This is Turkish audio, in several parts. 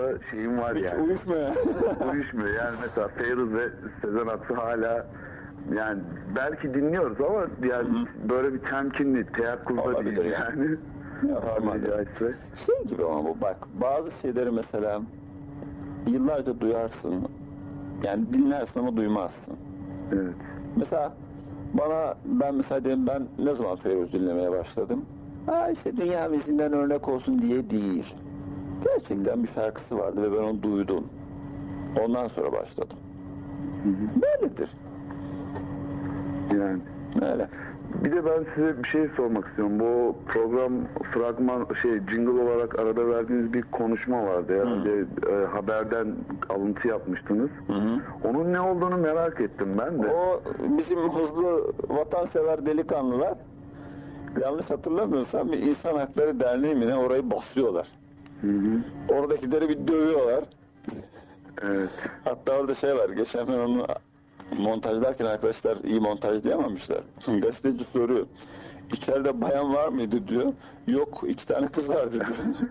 arasında şeyim var Hiç yani. uyuşmuyor. Uyuşmuyor yani mesela Feyruz ve Sezen Aksu hala yani belki dinliyoruz ama yani böyle bir temkinli, teyakkuzda değil ya. yani. Yapamadı. Tabiri caizse. Şey gibi ama bu bak bazı şeyleri mesela yıllarca duyarsın. Yani dinlersin ama duymazsın. Evet. Mesela bana ben mesela diyelim ben ne zaman Feyruz dinlemeye başladım? Ha işte dünya müziğinden örnek olsun diye değil. Gerçekten bir şarkısı vardı ve ben onu duydum. Ondan sonra başladım. Böyledir. Yani. Öyle. Bir de ben size bir şey sormak istiyorum. Bu program fragman şey jingle olarak arada verdiğiniz bir konuşma vardı. Herhalde e, haberden alıntı yapmıştınız. Hı hı. Onun ne olduğunu merak ettim ben de. O bizim hızlı vatansever delikanlılar yanlış hatırlamıyorsam bir insan hakları derneği mi ne orayı basıyorlar. Hı hı. Oradakileri bir dövüyorlar. Evet. Hatta orada şey var. Geçen ben onu montajlarken arkadaşlar iyi montajlayamamışlar. Gazeteci soruyor. İçeride bayan var mıydı diyor. Yok iki tane kız vardı diyor.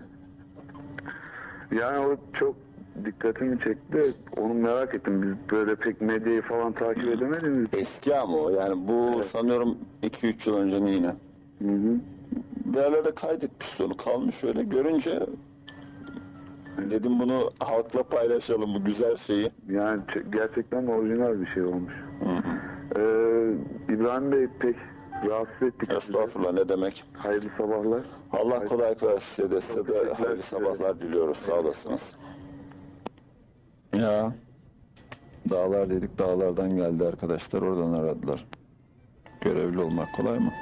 Yani o çok dikkatimi çekti. Onu merak ettim. Biz böyle pek medyayı falan takip edemediniz. Eski ama o yani bu sanıyorum 2-3 yıl önce yine. Hı hı. Bir yerlerde kaydetmiş onu kalmış öyle görünce dedim bunu halkla paylaşalım bu güzel şeyi. Yani gerçekten orijinal bir şey olmuş. Hı hı. Ee, İbrahim Bey pek rahatsız ettik. Estağfurullah ne demek. Hayırlı sabahlar. Allah kolaylık versin size de size de hayırlı sabahlar diliyoruz sağ olasınız. Ya dağlar dedik dağlardan geldi arkadaşlar oradan aradılar. Görevli olmak kolay mı?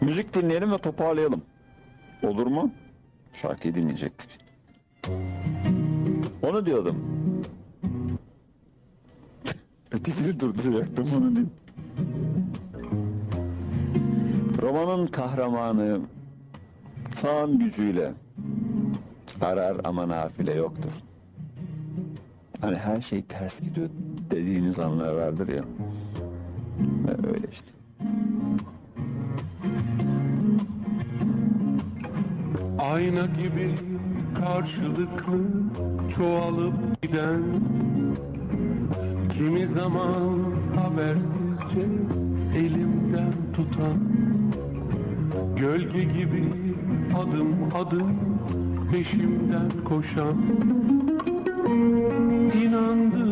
Müzik dinleyelim ve toparlayalım. Olur mu? Şarkıyı dinleyecektik. Onu diyordum. Ötekini durduracaktım onu değil. Romanın kahramanı sağın gücüyle arar ama nafile yoktur. Hani her şey ters gidiyor dediğiniz anlar vardır ya. Öyle işte. Ayna gibi karşılıklı çoğalıp giden Kimi zaman habersizce elimden tutan Gölge gibi adım adım peşimden koşan İnandım,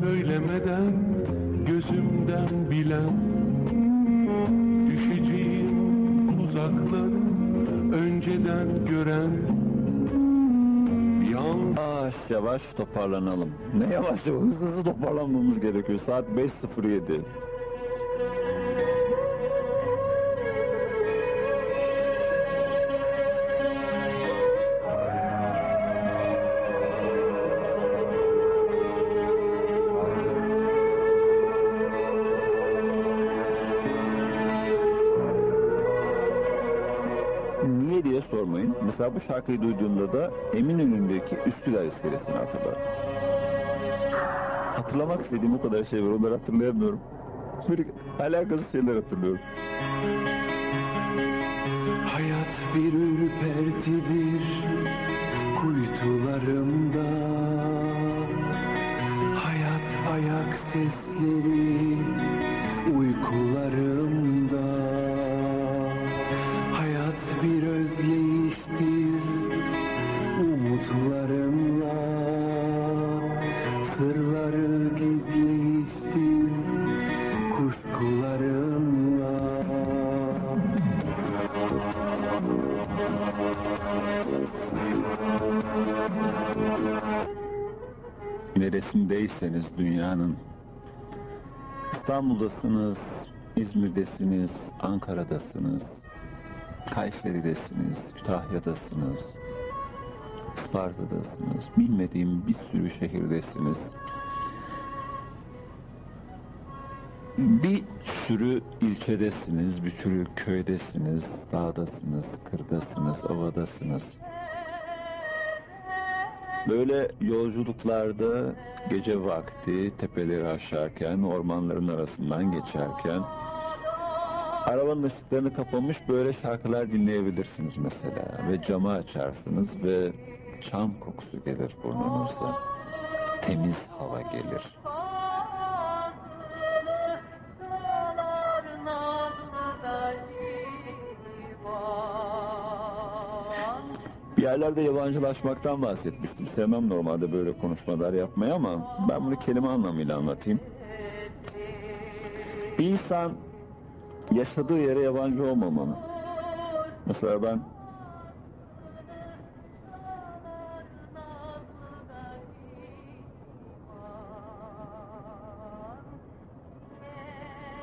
söylemeden gözümden bilen Düşeceğim uzakları önceden gören Yavaş yavaş toparlanalım. Ne yavaş yavaş hızlı toparlanmamız gerekiyor. Saat 5.07. Mesela bu şarkıyı duyduğumda da Eminönü'ndeki Üsküdar iskelesini hatırlarım. Hatırlamak istediğim o kadar şey var. Onları hatırlayamıyorum. Böyle alakasız şeyler hatırlıyorum. Hayat bir ürpertidir kuytularımda Hayat ayak sesleri uykularımda Neresindeyseniz dünyanın İstanbul'dasınız, İzmir'desiniz, Ankara'dasınız, Kayseri'desiniz, Kütahya'dasınız, Isparta'dasınız, bilmediğim bir sürü şehirdesiniz. bir sürü ilçedesiniz, bir sürü köydesiniz, dağdasınız, kırdasınız, ovadasınız. Böyle yolculuklarda gece vakti tepeleri aşarken, ormanların arasından geçerken arabanın ışıklarını kapamış böyle şarkılar dinleyebilirsiniz mesela ve camı açarsınız ve çam kokusu gelir burnunuza. Temiz hava gelir. Yerlerde yabancılaşmaktan bahsetmiştim. Sevmem normalde böyle konuşmalar yapmayı ama ben bunu kelime anlamıyla anlatayım. Bir insan yaşadığı yere yabancı olmamalı. Mesela ben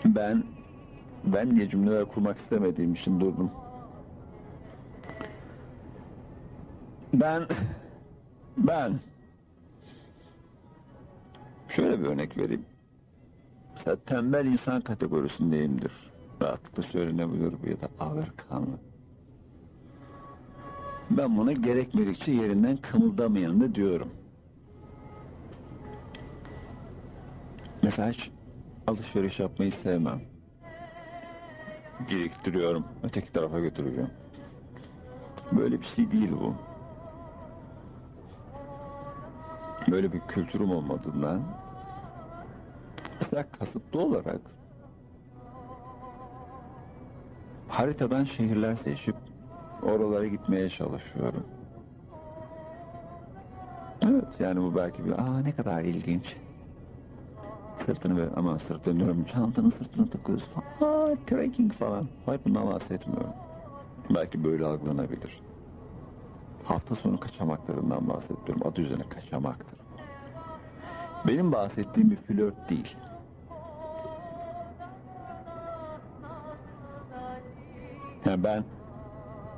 ben ben diye cümleler kurmak istemediğim için durdum. Ben ben şöyle bir örnek vereyim. Mesela tembel insan kategorisindeyimdir. Rahatlıkla söylenebilir bu ya da ağır kanlı. Ben buna gerekmedikçe yerinden kımıldamayan da diyorum. Mesela hiç alışveriş yapmayı sevmem. Biriktiriyorum. Öteki tarafa götüreceğim. Böyle bir şey değil bu. Böyle bir kültürüm olmadığından mesela kasıtlı olarak haritadan şehirler seçip oralara gitmeye çalışıyorum. Evet yani bu belki bir aa ne kadar ilginç. Sırtını böyle aman sırtını diyorum çantanın sırtına takıyoruz falan. Aa trekking falan. Hayır bundan bahsetmiyorum. Belki böyle algılanabilir. Hafta sonu kaçamaklarından bahsediyorum. Adı üzerine kaçamaktır. Benim bahsettiğim bir flört değil. Yani ben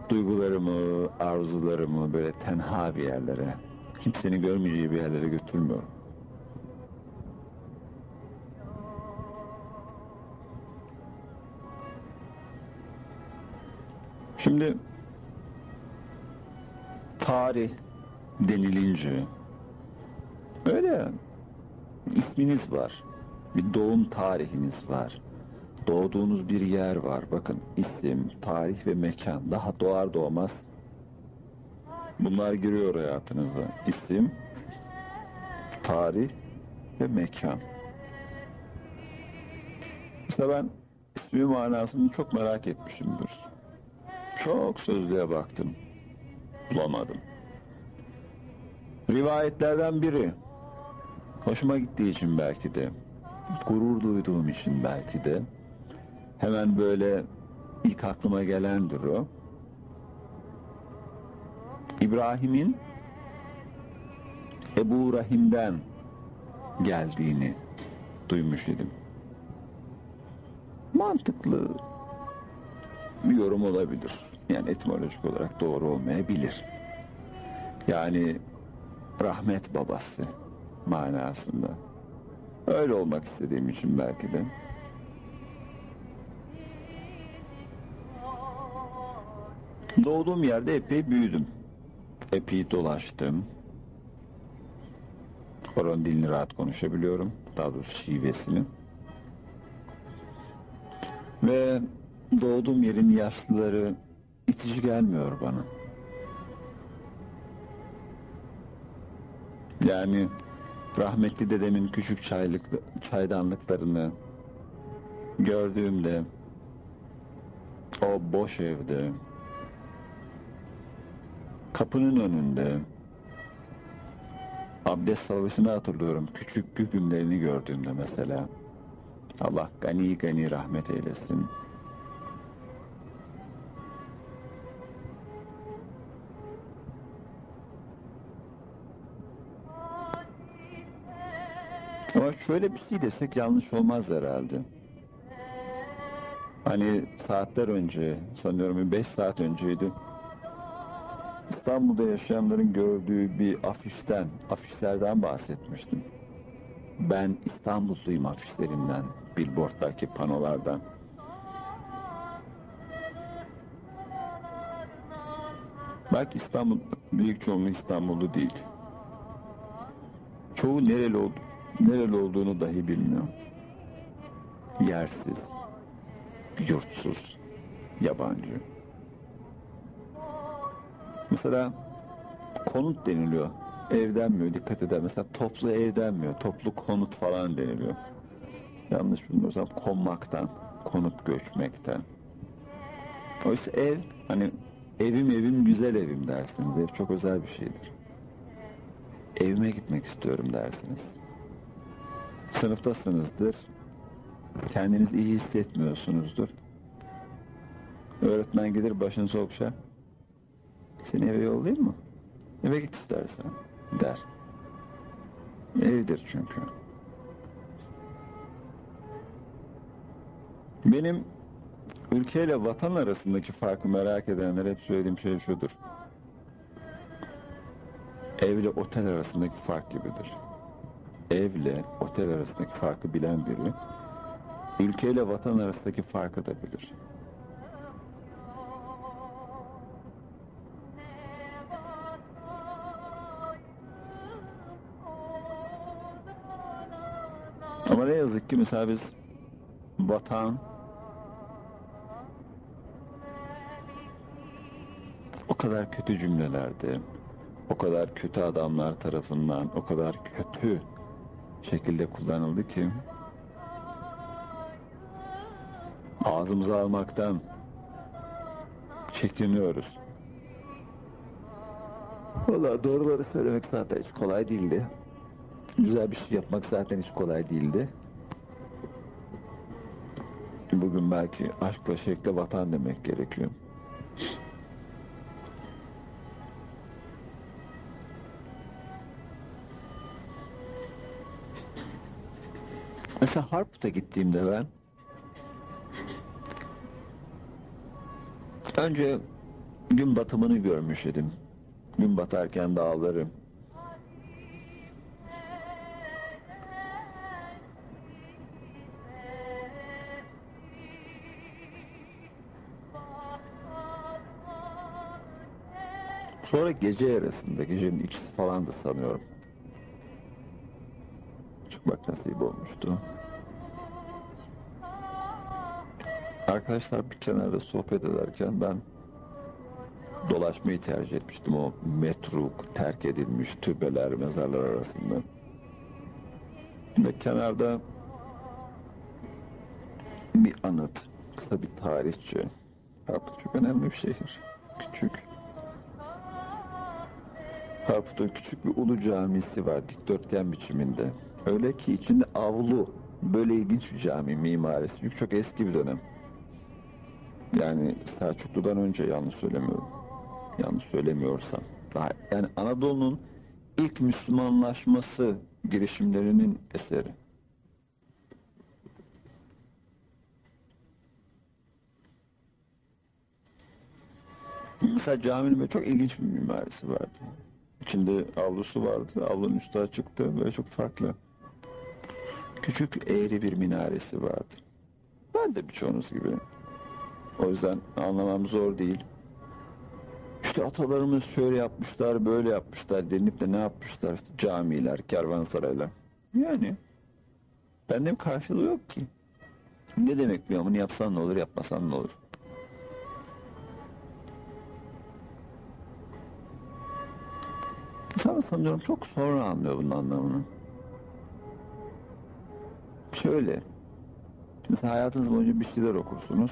duygularımı, arzularımı böyle tenha bir yerlere, kimsenin görmeyeceği bir yerlere götürmüyorum. Şimdi tarih denilince öyle isminiz var. Bir doğum tarihiniz var. Doğduğunuz bir yer var. Bakın isim, tarih ve mekan. Daha doğar doğmaz bunlar giriyor hayatınıza. İsim, tarih ve mekan. Mesela ben ismi manasını çok merak etmişimdir. Çok sözlüğe baktım. Bulamadım. Rivayetlerden biri. Hoşuma gittiği için belki de. Gurur duyduğum için belki de. Hemen böyle ilk aklıma gelendir o. İbrahim'in Ebu Rahim'den geldiğini duymuş idim. Mantıklı bir yorum olabilir. Yani etimolojik olarak doğru olmayabilir. Yani rahmet babası manasında. Öyle olmak istediğim için belki de. Doğduğum yerde epey büyüdüm. Epey dolaştım. Oranın dilini rahat konuşabiliyorum. Daha doğrusu şivesini. Ve doğduğum yerin yaşlıları itici gelmiyor bana. Yani rahmetli dedemin küçük çaylık, çaydanlıklarını gördüğümde o boş evde kapının önünde abdest savaşını hatırlıyorum. Küçük gügümlerini gördüğümde mesela. Allah gani gani rahmet eylesin. Şöyle bir şey desek yanlış olmaz herhalde. Hani saatler önce, sanıyorum 5 saat önceydi. İstanbul'da yaşayanların gördüğü bir afişten, afişlerden bahsetmiştim. ben İstanbulluyum afişlerinden, billboarddaki panolardan. Belki İstanbul, büyük çoğunluğu İstanbullu değil. Çoğu nereli, ol, nereli olduğunu dahi bilmiyor. Yersiz, yurtsuz, yabancı. Mesela konut deniliyor. Ev denmiyor, dikkat eder. Mesela toplu ev denmiyor, toplu konut falan deniliyor. Yanlış bilmiyorsam konmaktan, konut göçmekten. Oysa ev, hani evim evim güzel evim dersiniz. Ev çok özel bir şeydir. Evime gitmek istiyorum dersiniz. Sınıftasınızdır. Kendinizi iyi hissetmiyorsunuzdur. Öğretmen gelir başınızı okşar. Seni eve yollayayım mı? Eve git istersen der. Evdir çünkü. Benim ülkeyle vatan arasındaki farkı merak edenler hep söylediğim şey şudur. Evle otel arasındaki fark gibidir. Evle otel arasındaki farkı bilen biri, ülkeyle vatan arasındaki farkı da bilir. Ama ne yazık ki mesela biz vatan o kadar kötü cümlelerde, o kadar kötü adamlar tarafından, o kadar kötü şekilde kullanıldı ki ağzımıza almaktan çekiniyoruz. Valla doğruları söylemek zaten hiç kolay değildi. Güzel bir şey yapmak zaten hiç kolay değildi. Bugün belki aşkla şekle vatan demek gerekiyor. Mesela Harput'a gittiğimde ben önce gün batımını görmüş idim. Gün batarken dağları, Sonra gece yarısında, gecenin ikisi falan da sanıyorum. Çıkmak nasip olmuştu. Arkadaşlar bir kenarda sohbet ederken ben dolaşmayı tercih etmiştim o metruk, terk edilmiş türbeler, mezarlar arasında. Ve kenarda bir anıt, kısa bir tarihçi. Harput çok önemli bir şehir. Küçük. Harput'un küçük bir ulu camisi var dikdörtgen biçiminde. Öyle ki içinde avlu. Böyle ilginç bir cami mimarisi. Çünkü çok eski bir dönem. Yani Selçuklu'dan önce yanlış söylemiyorum. Yanlış söylemiyorsam. Daha, yani Anadolu'nun ilk Müslümanlaşması girişimlerinin eseri. Mesela caminin çok ilginç bir mimarisi vardı. İçinde avlusu vardı. Avlunun üstü açıktı. Böyle çok farklı. Küçük eğri bir minaresi vardı. Ben de birçoğunuz gibi. O yüzden anlamam zor değil. İşte atalarımız şöyle yapmışlar, böyle yapmışlar denip de ne yapmışlar? İşte camiler, kervansaraylar. Yani bende karşılığı yok ki. Ne demek biliyor musun? Yapsan ne olur, yapmasan ne olur? İnsan sanıyorum çok sonra anlıyor bunun anlamını. Şöyle, mesela hayatınız boyunca bir şeyler okursunuz.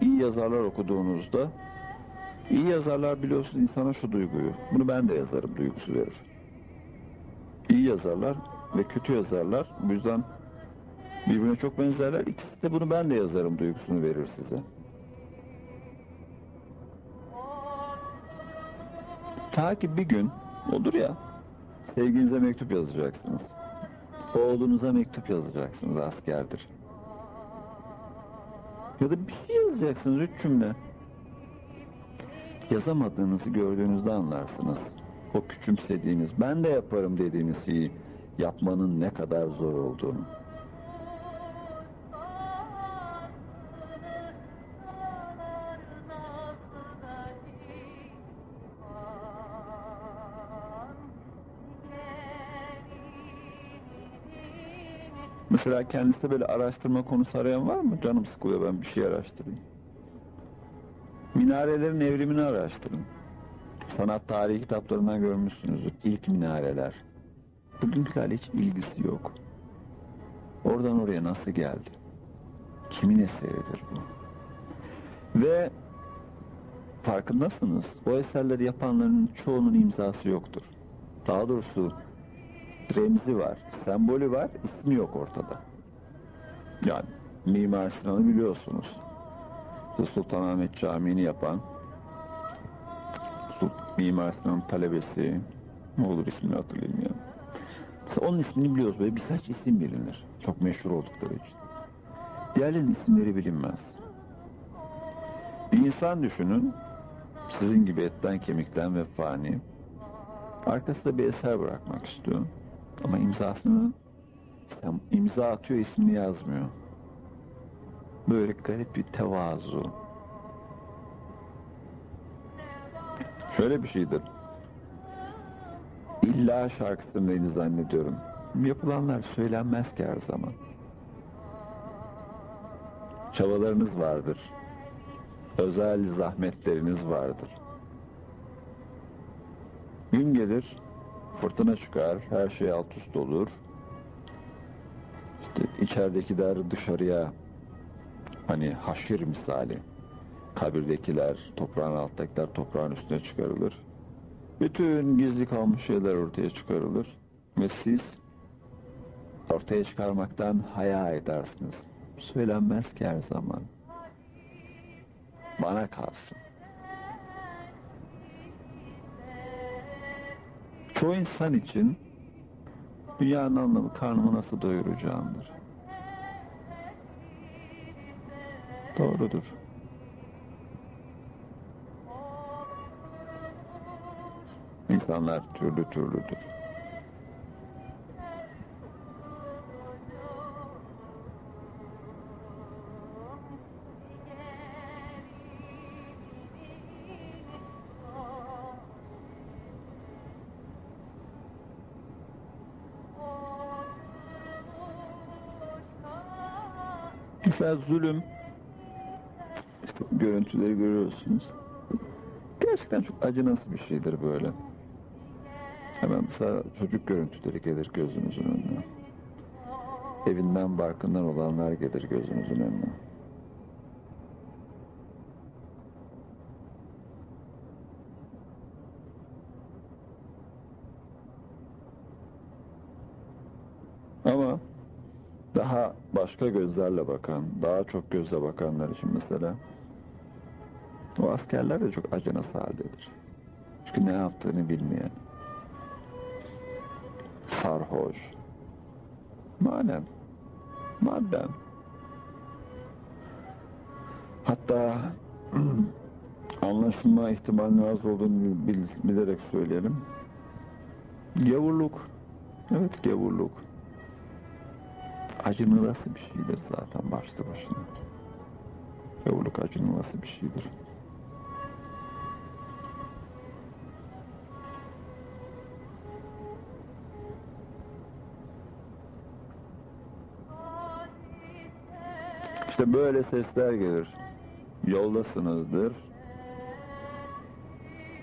İyi yazarlar okuduğunuzda, iyi yazarlar biliyorsunuz insana şu duyguyu, bunu ben de yazarım duygusu verir. İyi yazarlar ve kötü yazarlar, bu yüzden birbirine çok benzerler. İkisi de bunu ben de yazarım duygusunu verir size. Ta ki bir gün olur ya sevginize mektup yazacaksınız. Oğlunuza mektup yazacaksınız askerdir. Ya da bir şey yazacaksınız üç cümle. Yazamadığınızı gördüğünüzde anlarsınız. O küçümsediğiniz, ben de yaparım dediğiniz şeyi yapmanın ne kadar zor olduğunu. Mesela kendisi böyle araştırma konusu arayan var mı? Canım sıkılıyor ben bir şey araştırayım. Minarelerin evrimini araştırın. Sanat tarihi kitaplarından görmüşsünüzdür. İlk minareler. Bugünkülerle hiç ilgisi yok. Oradan oraya nasıl geldi? Kimin eseridir bu? Ve farkındasınız o eserleri yapanların çoğunun imzası yoktur. Daha doğrusu remzi var, sembolü var, ismi yok ortada. Yani Mimar Sinan'ı biliyorsunuz. Sultanahmet Camii'ni yapan Mimar Sinan'ın talebesi ne olur ismini hatırlayayım ya. Mesela onun ismini biliyoruz böyle birkaç isim bilinir. Çok meşhur oldukları için. Diğerlerinin isimleri bilinmez. Bir insan düşünün sizin gibi etten kemikten ve fani arkasında bir eser bırakmak istiyor. Ama imzasını imza atıyor ismini yazmıyor. Böyle garip bir tevazu. Şöyle bir şeydir. İlla şarkısındaydı zannediyorum. Yapılanlar söylenmez ki her zaman. Çabalarınız vardır. Özel zahmetleriniz vardır. Gün gelir, fırtına çıkar, her şey alt üst olur. İşte içeridekiler dışarıya hani haşir misali kabirdekiler, toprağın alttakiler toprağın üstüne çıkarılır. Bütün gizli kalmış şeyler ortaya çıkarılır. Ve siz ortaya çıkarmaktan haya edersiniz. Söylenmez ki her zaman. Bana kalsın. Çoğu insan için dünyanın anlamı karnımı nasıl doyuracağımdır. Doğrudur. İnsanlar türlü türlüdür. Mesela zulüm, işte görüntüleri görüyorsunuz. Gerçekten çok acınası bir şeydir böyle. Hemen mesela çocuk görüntüleri gelir gözünüzün önüne. Evinden barkından olanlar gelir gözünüzün önüne. Ama daha başka gözlerle bakan, daha çok gözle bakanlar için mesela o askerler de çok acınası haldedir. Çünkü ne yaptığını bilmeyen, sarhoş, manen, madden. Hatta anlaşılma ihtimalinin az olduğunu bil- bilerek söyleyelim. Gavurluk, evet gavurluk. Acınılası bir şeydir zaten başlı başına. Gavurluk acınılası bir şeydir. İşte böyle sesler gelir. Yoldasınızdır.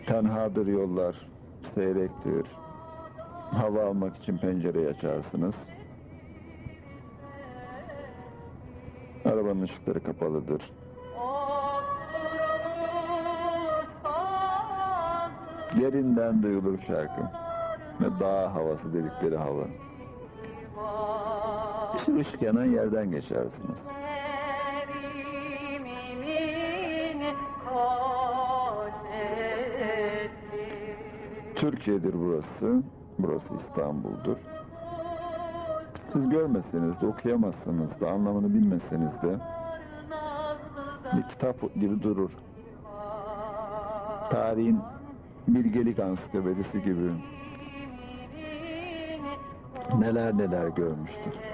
Tenhadır yollar, seyrektir. Hava almak için pencereyi açarsınız. Arabanın ışıkları kapalıdır. Yerinden duyulur şarkı. Ve dağ havası dedikleri hava. Işık yanan yerden geçersiniz. Türkiye'dir burası. Burası İstanbul'dur. Siz görmeseniz de, okuyamazsınız da, anlamını bilmeseniz de bir kitap gibi durur. Tarihin bilgelik ansiklopedisi gibi. neler neler görmüştür.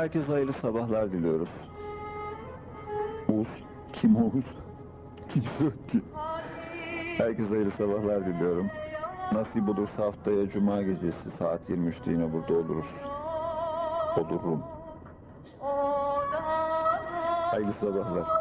Herkese hayırlı sabahlar diliyoruz. Uğur, kim Uğur? Kimse yok ki. Herkese hayırlı sabahlar diliyorum. Nasip olursa haftaya Cuma gecesi saat 23'te yine burada oluruz. Olurum. Hayırlı sabahlar.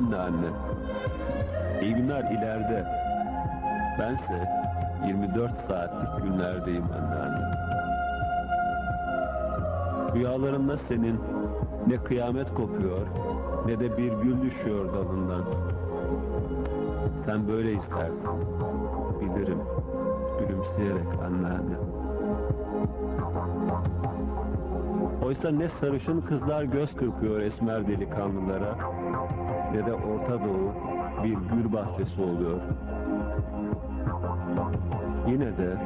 İleride anne. İyi günler ileride. Bense 24 saatlik günlerdeyim anne anne. Rüyalarında senin ne kıyamet kopuyor ne de bir gül düşüyor dalından. Sen böyle istersin. Bilirim. Gülümseyerek anne anne. Oysa ne sarışın kızlar göz kırpıyor esmer delikanlılara ne de Orta Doğu bir gül bahçesi oluyor. Yine de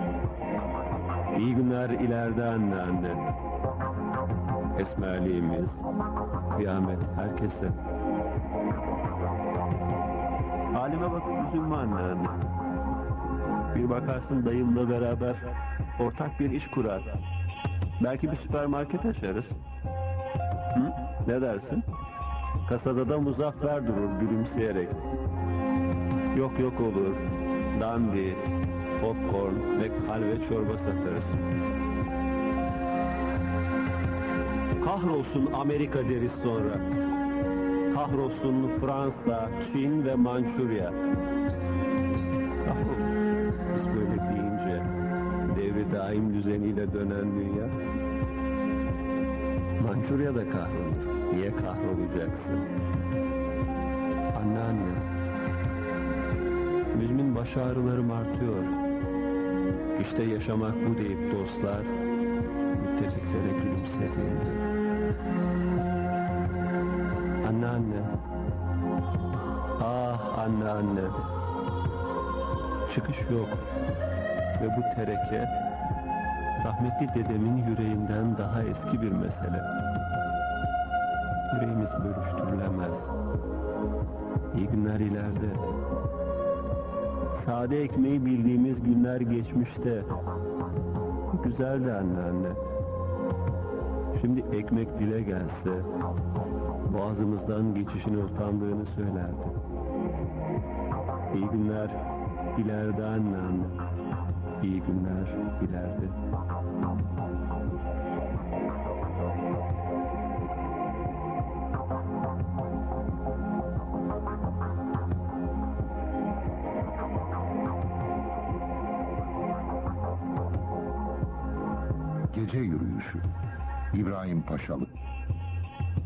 iyi günler ileride anne anne. Esmerliğimiz, kıyamet herkese. Halime bakıp üzülme anne anne. Bir bakarsın dayımla beraber ortak bir iş kurar. Belki bir süpermarket açarız. Hı? Ne dersin? Kasada da muzaffer durur gülümseyerek. Yok yok olur. Dandi, popcorn ve halve çorba satarız. Kahrolsun Amerika deriz sonra. Kahrolsun Fransa, Çin ve Mançurya. Kahrolsun. Biz böyle deyince devri daim düzeniyle dönen dünya. Mançurya da kahrolur. Niye kahrolacaksın? Anne anne. Müzmin baş ağrılarım artıyor. İşte yaşamak bu deyip dostlar müttefiklere gülümsediğinde. Anne anne. Ah anne anne. Çıkış yok. Ve bu tereke rahmetli dedemin yüreğinden daha eski bir mesele. Yüreğimiz bölüştürülemez. İyi günler ileride. Sade ekmeği bildiğimiz günler geçmişte. Güzeldi anneanne. Şimdi ekmek dile gelse, boğazımızdan geçişine utandığını söylerdi. İyi günler ileride anneanne. İyi günler ileride. Gece yürüyüşü. İbrahim Paşalı.